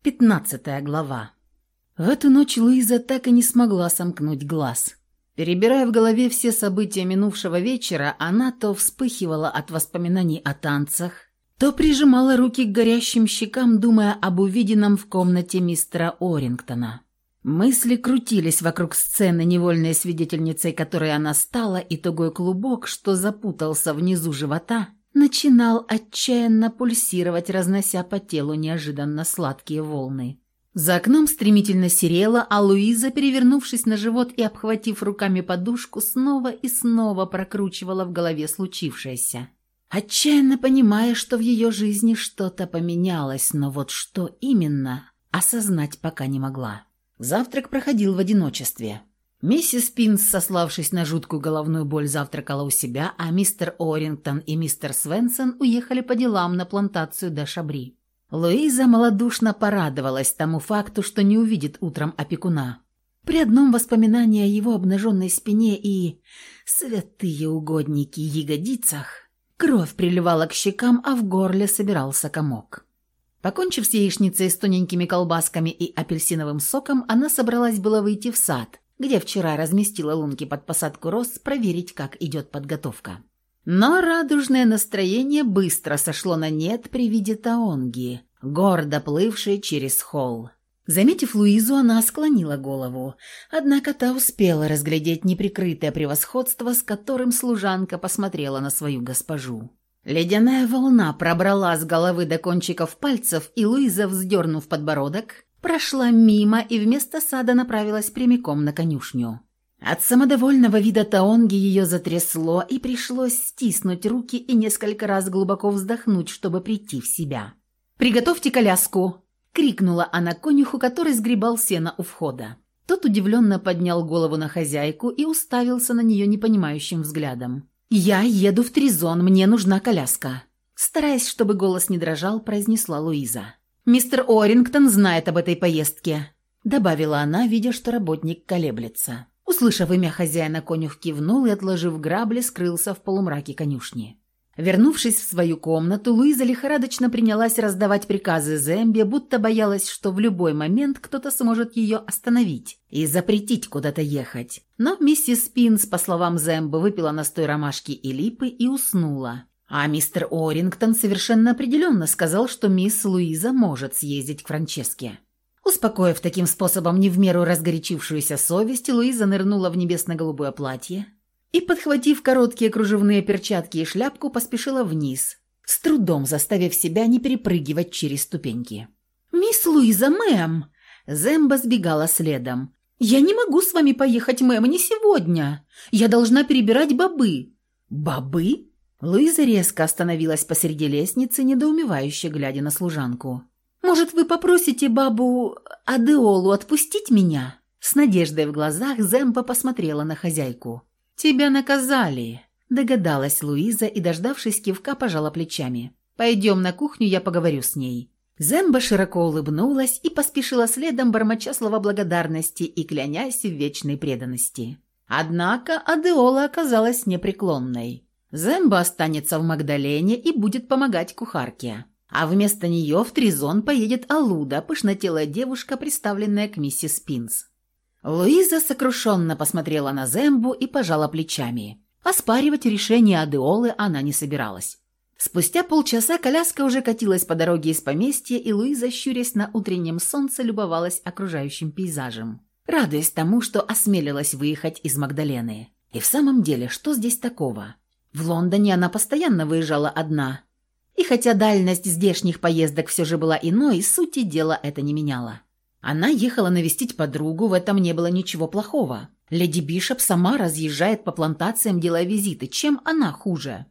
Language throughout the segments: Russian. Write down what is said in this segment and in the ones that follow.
Пятнадцатая глава. В эту ночь Луиза так и не смогла сомкнуть глаз. Перебирая в голове все события минувшего вечера, она то вспыхивала от воспоминаний о танцах, то прижимала руки к горящим щекам, думая об увиденном в комнате мистера Орингтона. Мысли крутились вокруг сцены, невольной свидетельницей которой она стала, и тугой клубок, что запутался внизу живота, начинал отчаянно пульсировать, разнося по телу неожиданно сладкие волны. За окном стремительно серело, а Луиза, перевернувшись на живот и обхватив руками подушку, снова и снова прокручивала в голове случившееся. Отчаянно понимая, что в ее жизни что-то поменялось, но вот что именно, осознать пока не могла. Завтрак проходил в одиночестве. Миссис Пинс, сославшись на жуткую головную боль, завтракала у себя, а мистер Орингтон и мистер Свенсон уехали по делам на плантацию до Шабри. Луиза малодушно порадовалась тому факту, что не увидит утром опекуна. При одном воспоминании о его обнаженной спине и «святые угодники» ягодицах кровь приливала к щекам, а в горле собирался комок. Покончив с яичницей с тоненькими колбасками и апельсиновым соком, она собралась было выйти в сад, где вчера разместила лунки под посадку роз, проверить, как идет подготовка. Но радужное настроение быстро сошло на нет при виде Таонги, гордо плывшей через холл. Заметив Луизу, она склонила голову, однако та успела разглядеть неприкрытое превосходство, с которым служанка посмотрела на свою госпожу. Ледяная волна пробрала с головы до кончиков пальцев, и Луиза, вздернув подбородок, прошла мимо и вместо сада направилась прямиком на конюшню. От самодовольного вида Таонги ее затрясло, и пришлось стиснуть руки и несколько раз глубоко вздохнуть, чтобы прийти в себя. «Приготовьте коляску!» — крикнула она конюху, который сгребал сено у входа. Тот удивленно поднял голову на хозяйку и уставился на нее непонимающим взглядом. «Я еду в Тризон, мне нужна коляска». Стараясь, чтобы голос не дрожал, произнесла Луиза. «Мистер Орингтон знает об этой поездке», — добавила она, видя, что работник колеблется. Услышав имя хозяина, конюх кивнул и, отложив грабли, скрылся в полумраке конюшни. Вернувшись в свою комнату, Луиза лихорадочно принялась раздавать приказы Зембе, будто боялась, что в любой момент кто-то сможет ее остановить и запретить куда-то ехать. Но миссис Пинс, по словам Зембы, выпила настой ромашки и липы и уснула. А мистер Орингтон совершенно определенно сказал, что мисс Луиза может съездить к Франческе. Успокоив таким способом не в меру разгорячившуюся совесть, Луиза нырнула в небесно-голубое платье, и, подхватив короткие кружевные перчатки и шляпку, поспешила вниз, с трудом заставив себя не перепрыгивать через ступеньки. «Мисс Луиза, мэм!» Земба сбегала следом. «Я не могу с вами поехать, мэм, не сегодня. Я должна перебирать бобы». «Бобы?» Луиза резко остановилась посреди лестницы, недоумевающе глядя на служанку. «Может, вы попросите бабу Адеолу отпустить меня?» С надеждой в глазах Земба посмотрела на хозяйку. «Тебя наказали», – догадалась Луиза и, дождавшись кивка, пожала плечами. «Пойдем на кухню, я поговорю с ней». Земба широко улыбнулась и поспешила следом, бормоча слова благодарности и клянясь в вечной преданности. Однако Адеола оказалась непреклонной. Земба останется в Магдалене и будет помогать кухарке. А вместо нее в Тризон поедет Алуда, пышнотелая девушка, представленная к миссис Пинс. Луиза сокрушенно посмотрела на Зембу и пожала плечами. Оспаривать решение Адеолы она не собиралась. Спустя полчаса коляска уже катилась по дороге из поместья, и Луиза, щурясь на утреннем солнце, любовалась окружающим пейзажем, радуясь тому, что осмелилась выехать из Магдалены. И в самом деле, что здесь такого? В Лондоне она постоянно выезжала одна. И хотя дальность здешних поездок все же была иной, сути дела это не меняло. Она ехала навестить подругу, в этом не было ничего плохого. Леди Бишоп сама разъезжает по плантациям, делая визиты. Чем она хуже?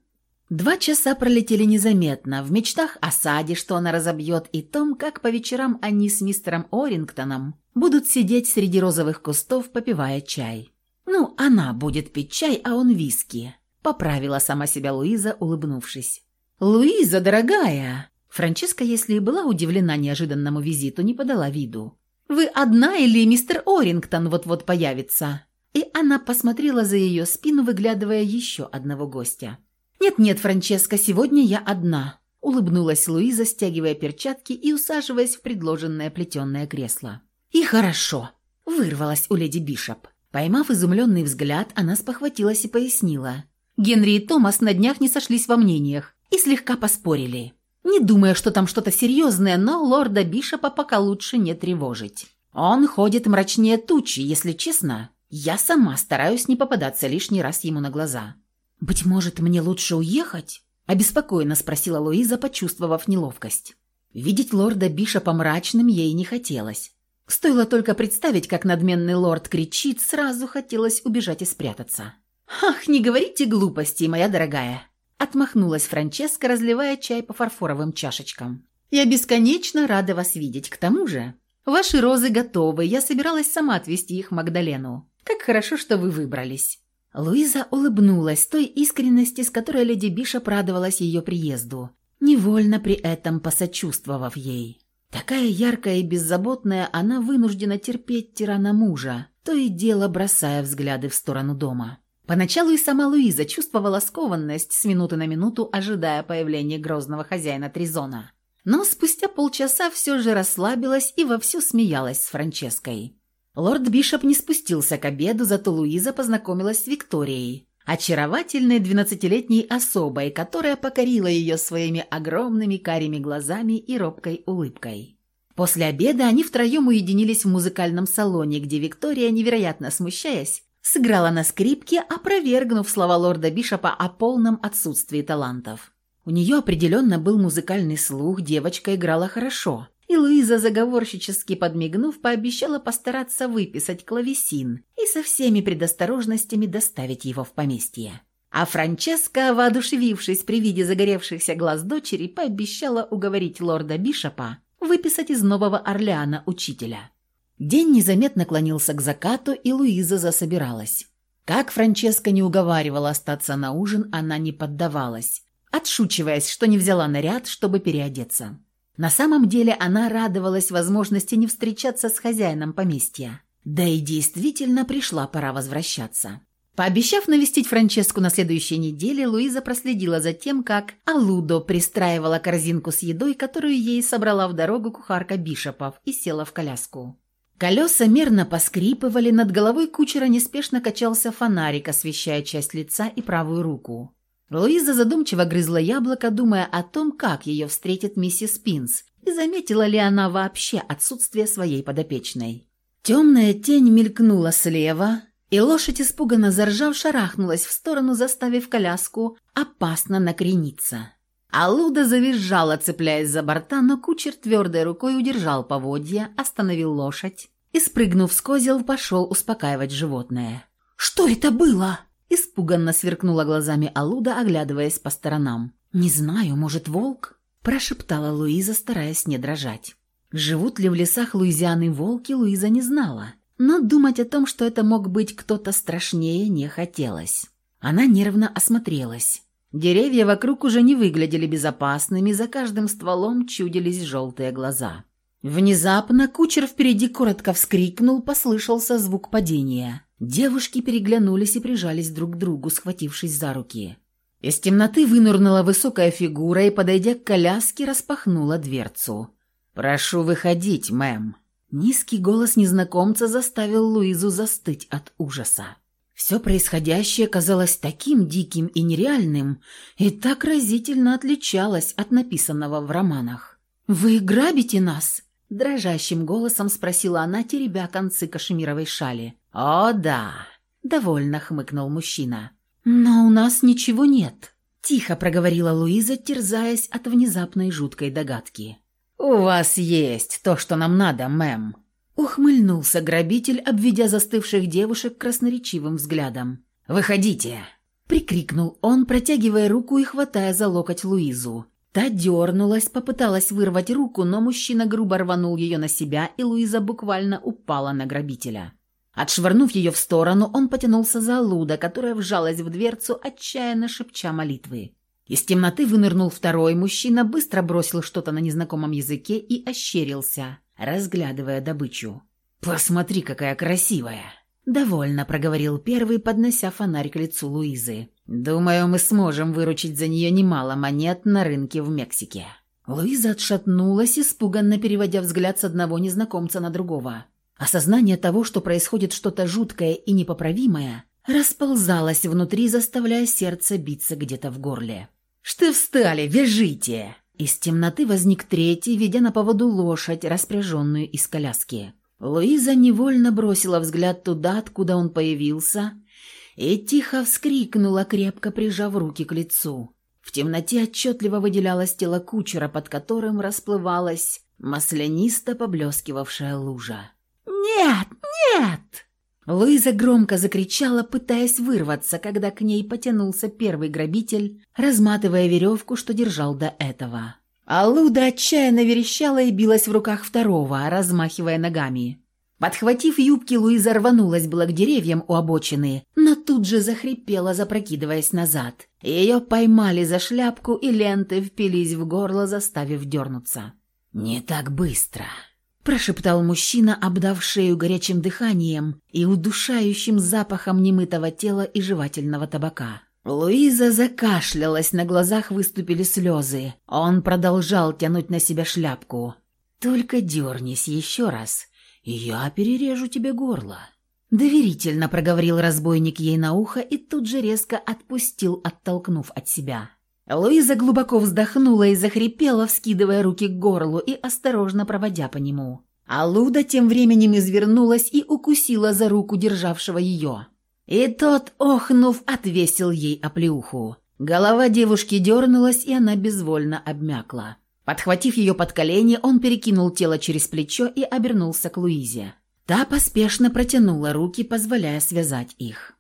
Два часа пролетели незаметно, в мечтах о саде, что она разобьет, и том, как по вечерам они с мистером Орингтоном будут сидеть среди розовых кустов, попивая чай. «Ну, она будет пить чай, а он виски», — поправила сама себя Луиза, улыбнувшись. «Луиза, дорогая!» Франческа, если и была удивлена неожиданному визиту, не подала виду. «Вы одна или мистер Орингтон вот-вот появится?» И она посмотрела за ее спину, выглядывая еще одного гостя. «Нет-нет, Франческа, сегодня я одна». улыбнулась Луиза, стягивая перчатки и усаживаясь в предложенное плетеное кресло. «И хорошо», — вырвалась у леди Бишоп. Поймав изумленный взгляд, она спохватилась и пояснила. Генри и Томас на днях не сошлись во мнениях и слегка поспорили. Не думая, что там что-то серьезное, но лорда Бишопа пока лучше не тревожить. Он ходит мрачнее тучи, если честно. Я сама стараюсь не попадаться лишний раз ему на глаза. «Быть может, мне лучше уехать?» – обеспокоенно спросила Луиза, почувствовав неловкость. Видеть лорда Бишопа мрачным ей не хотелось. Стоило только представить, как надменный лорд кричит, сразу хотелось убежать и спрятаться. «Ах, не говорите глупостей, моя дорогая!» Отмахнулась Франческа, разливая чай по фарфоровым чашечкам. «Я бесконечно рада вас видеть. К тому же, ваши розы готовы. Я собиралась сама отвезти их Магдалену. Как хорошо, что вы выбрались». Луиза улыбнулась той искренности, с которой леди Биша радовалась ее приезду, невольно при этом посочувствовав ей. Такая яркая и беззаботная, она вынуждена терпеть тирана мужа, то и дело бросая взгляды в сторону дома. Поначалу и сама Луиза чувствовала скованность, с минуты на минуту ожидая появления грозного хозяина Тризона. Но спустя полчаса все же расслабилась и вовсю смеялась с Франческой. Лорд Бишоп не спустился к обеду, зато Луиза познакомилась с Викторией, очаровательной двенадцатилетней особой, которая покорила ее своими огромными карими глазами и робкой улыбкой. После обеда они втроем уединились в музыкальном салоне, где Виктория, невероятно смущаясь, сыграла на скрипке, опровергнув слова лорда Бишопа о полном отсутствии талантов. У нее определенно был музыкальный слух, девочка играла хорошо, и Луиза, заговорщически подмигнув, пообещала постараться выписать клавесин и со всеми предосторожностями доставить его в поместье. А Франческа, воодушевившись при виде загоревшихся глаз дочери, пообещала уговорить лорда Бишопа выписать из Нового Орлеана учителя. День незаметно клонился к закату, и Луиза засобиралась. Как Франческа не уговаривала остаться на ужин, она не поддавалась, отшучиваясь, что не взяла наряд, чтобы переодеться. На самом деле она радовалась возможности не встречаться с хозяином поместья. Да и действительно пришла пора возвращаться. Пообещав навестить Франческу на следующей неделе, Луиза проследила за тем, как Алудо пристраивала корзинку с едой, которую ей собрала в дорогу кухарка Бишопов, и села в коляску. Колеса мерно поскрипывали, над головой кучера неспешно качался фонарик, освещая часть лица и правую руку. Луиза задумчиво грызла яблоко, думая о том, как ее встретит миссис Пинс, и заметила ли она вообще отсутствие своей подопечной. Темная тень мелькнула слева, и лошадь, испуганно заржав, шарахнулась в сторону, заставив коляску опасно накрениться. Алуда завизжала, цепляясь за борта, но кучер твердой рукой удержал поводья, остановил лошадь и, спрыгнув с козел, пошел успокаивать животное. «Что это было?» Испуганно сверкнула глазами Алуда, оглядываясь по сторонам. «Не знаю, может, волк?» Прошептала Луиза, стараясь не дрожать. Живут ли в лесах Луизианы волки, Луиза не знала. Но думать о том, что это мог быть кто-то страшнее, не хотелось. Она нервно осмотрелась. Деревья вокруг уже не выглядели безопасными, за каждым стволом чудились желтые глаза. Внезапно кучер впереди коротко вскрикнул, послышался звук падения. Девушки переглянулись и прижались друг к другу, схватившись за руки. Из темноты вынырнула высокая фигура и, подойдя к коляске, распахнула дверцу. «Прошу выходить, мэм». Низкий голос незнакомца заставил Луизу застыть от ужаса. Все происходящее казалось таким диким и нереальным, и так разительно отличалось от написанного в романах. «Вы грабите нас?» – дрожащим голосом спросила она, теребя концы кашемировой шали. «О, да!» – довольно хмыкнул мужчина. «Но у нас ничего нет», – тихо проговорила Луиза, терзаясь от внезапной жуткой догадки. «У вас есть то, что нам надо, мэм», Ухмыльнулся грабитель, обведя застывших девушек красноречивым взглядом. «Выходите!» Прикрикнул он, протягивая руку и хватая за локоть Луизу. Та дернулась, попыталась вырвать руку, но мужчина грубо рванул ее на себя, и Луиза буквально упала на грабителя. Отшвырнув ее в сторону, он потянулся за Луда, которая вжалась в дверцу, отчаянно шепча молитвы. Из темноты вынырнул второй мужчина, быстро бросил что-то на незнакомом языке и ощерился разглядывая добычу. «Посмотри, какая красивая!» Довольно проговорил первый, поднося фонарь к лицу Луизы. «Думаю, мы сможем выручить за нее немало монет на рынке в Мексике». Луиза отшатнулась, испуганно переводя взгляд с одного незнакомца на другого. Осознание того, что происходит что-то жуткое и непоправимое, расползалось внутри, заставляя сердце биться где-то в горле. «Что встали? Вяжите!» Из темноты возник третий, ведя на поводу лошадь, распряженную из коляски. Луиза невольно бросила взгляд туда, откуда он появился, и тихо вскрикнула, крепко прижав руки к лицу. В темноте отчетливо выделялось тело кучера, под которым расплывалась маслянисто поблескивавшая лужа. «Нет! Нет!» Луиза громко закричала, пытаясь вырваться, когда к ней потянулся первый грабитель, разматывая веревку, что держал до этого. А Луда отчаянно верещала и билась в руках второго, размахивая ногами. Подхватив юбки, Луиза рванулась было к деревьям у обочины, но тут же захрипела, запрокидываясь назад. Ее поймали за шляпку, и ленты впились в горло, заставив дернуться. «Не так быстро», – прошептал мужчина, обдав шею горячим дыханием и удушающим запахом немытого тела и жевательного табака. Луиза закашлялась, на глазах выступили слезы. Он продолжал тянуть на себя шляпку. «Только дернись еще раз, и я перережу тебе горло». Доверительно проговорил разбойник ей на ухо и тут же резко отпустил, оттолкнув от себя. Луиза глубоко вздохнула и захрипела, вскидывая руки к горлу и осторожно проводя по нему. А Луда тем временем извернулась и укусила за руку державшего ее. И тот, охнув, отвесил ей оплеуху. Голова девушки дернулась, и она безвольно обмякла. Подхватив ее под колени, он перекинул тело через плечо и обернулся к Луизе. Та поспешно протянула руки, позволяя связать их.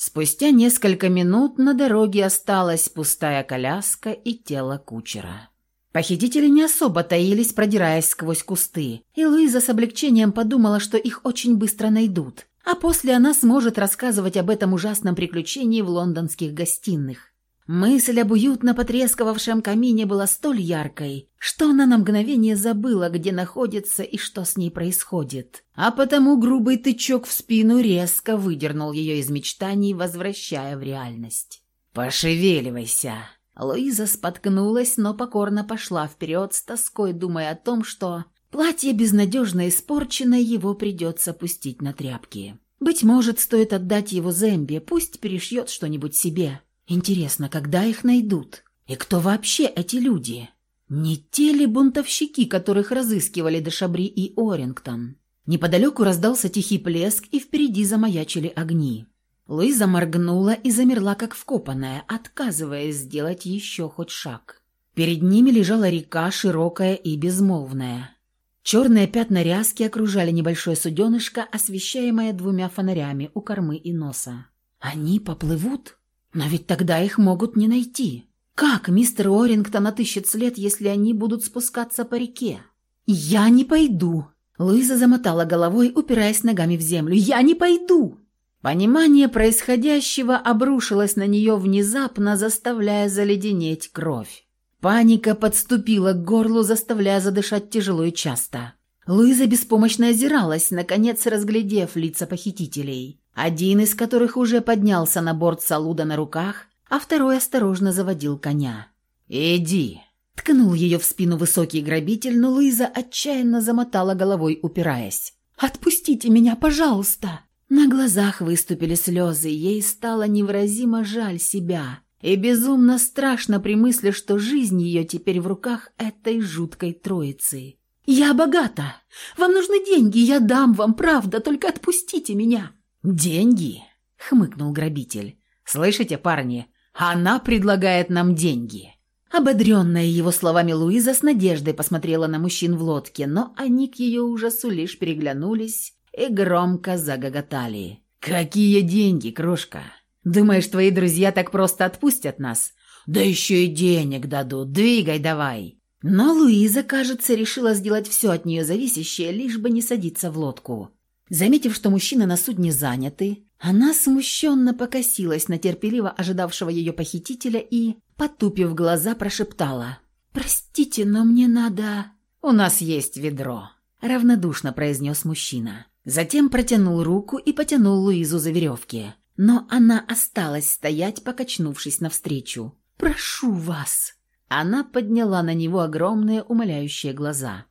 Спустя несколько минут на дороге осталась пустая коляска и тело кучера. Похитители не особо таились, продираясь сквозь кусты, и Луиза с облегчением подумала, что их очень быстро найдут а после она сможет рассказывать об этом ужасном приключении в лондонских гостиных. Мысль об уютно потрескавшем камине была столь яркой, что она на мгновение забыла, где находится и что с ней происходит. А потому грубый тычок в спину резко выдернул ее из мечтаний, возвращая в реальность. «Пошевеливайся!» Луиза споткнулась, но покорно пошла вперед с тоской, думая о том, что Платье безнадежно испорчено, его придется пустить на тряпки. Быть может, стоит отдать его Зембе, пусть перешьет что-нибудь себе. Интересно, когда их найдут? И кто вообще эти люди? Не те ли бунтовщики, которых разыскивали Дешабри и Орингтон? Неподалеку раздался тихий плеск, и впереди замаячили огни. Луиза моргнула и замерла, как вкопанная, отказываясь сделать еще хоть шаг. Перед ними лежала река, широкая и безмолвная. Черные пятна ряски окружали небольшое суденышко, освещаемое двумя фонарями у кормы и носа. «Они поплывут? Но ведь тогда их могут не найти. Как мистер Орингтон отыщет след, если они будут спускаться по реке?» «Я не пойду!» Луиза замотала головой, упираясь ногами в землю. «Я не пойду!» Понимание происходящего обрушилось на нее внезапно, заставляя заледенеть кровь. Паника подступила к горлу, заставляя задышать тяжело и часто. Луиза беспомощно озиралась, наконец разглядев лица похитителей, один из которых уже поднялся на борт Салуда на руках, а второй осторожно заводил коня. «Иди!» Ткнул ее в спину высокий грабитель, но Луиза отчаянно замотала головой, упираясь. «Отпустите меня, пожалуйста!» На глазах выступили слезы, ей стало невыразимо жаль себя, и безумно страшно при мысли, что жизнь ее теперь в руках этой жуткой троицы. «Я богата! Вам нужны деньги, я дам вам, правда, только отпустите меня!» «Деньги?» — хмыкнул грабитель. «Слышите, парни, она предлагает нам деньги!» Ободренная его словами Луиза с надеждой посмотрела на мужчин в лодке, но они к ее ужасу лишь переглянулись и громко загоготали. «Какие деньги, крошка? Думаешь, твои друзья так просто отпустят нас? Да еще и денег дадут. Двигай давай!» Но Луиза, кажется, решила сделать все от нее зависящее, лишь бы не садиться в лодку. Заметив, что мужчины на судне заняты, она смущенно покосилась на терпеливо ожидавшего ее похитителя и, потупив глаза, прошептала. «Простите, но мне надо...» «У нас есть ведро», — равнодушно произнес мужчина. Затем протянул руку и потянул Луизу за веревки. Но она осталась стоять, покачнувшись навстречу. «Прошу вас!» Она подняла на него огромные умоляющие глаза.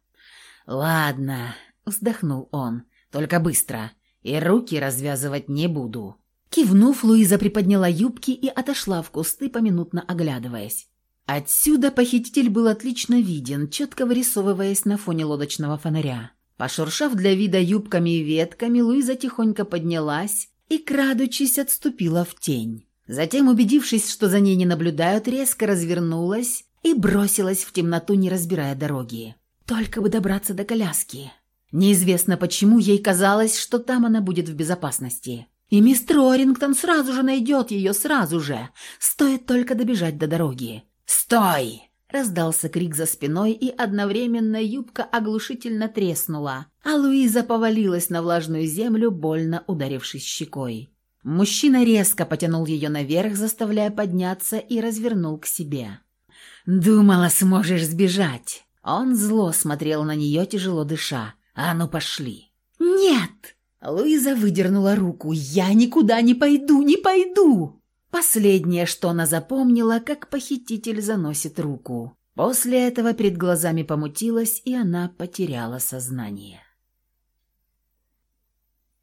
«Ладно», — вздохнул он, — «только быстро, и руки развязывать не буду». Кивнув, Луиза приподняла юбки и отошла в кусты, поминутно оглядываясь. Отсюда похититель был отлично виден, четко вырисовываясь на фоне лодочного фонаря. Пошуршав для вида юбками и ветками, Луиза тихонько поднялась и, крадучись, отступила в тень. Затем, убедившись, что за ней не наблюдают, резко развернулась и бросилась в темноту, не разбирая дороги. Только бы добраться до коляски. Неизвестно почему ей казалось, что там она будет в безопасности. И мистер Орингтон сразу же найдет ее, сразу же. Стоит только добежать до дороги. «Стой!» Раздался крик за спиной, и одновременно юбка оглушительно треснула, а Луиза повалилась на влажную землю, больно ударившись щекой. Мужчина резко потянул ее наверх, заставляя подняться, и развернул к себе. «Думала, сможешь сбежать!» Он зло смотрел на нее, тяжело дыша. «А ну, пошли!» «Нет!» Луиза выдернула руку. «Я никуда не пойду, не пойду!» Последнее, что она запомнила, как похититель заносит руку. После этого перед глазами помутилась, и она потеряла сознание.